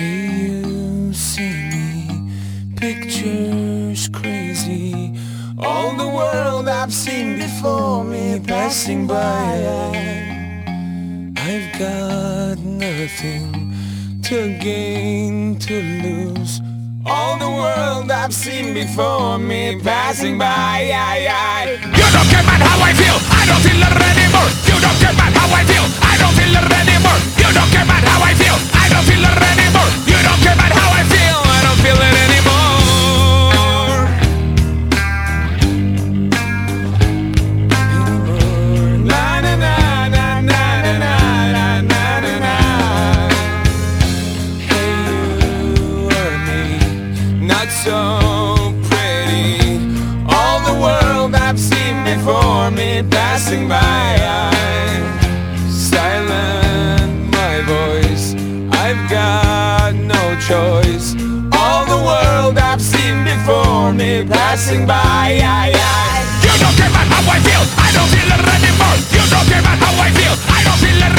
You see me? Pictures crazy. All the world I've seen before me passing by. I've got nothing to gain, to lose. All the world I've seen before me passing by. You don't care about how I feel, I don't feel it anymore. You don't care about how I feel, I don't feel me passing by. I'm silent, my voice. I've got no choice. All the world I've seen before me passing by. I, I. You don't care about how I feel. I don't feel it anymore. You don't care about how I feel. I don't feel it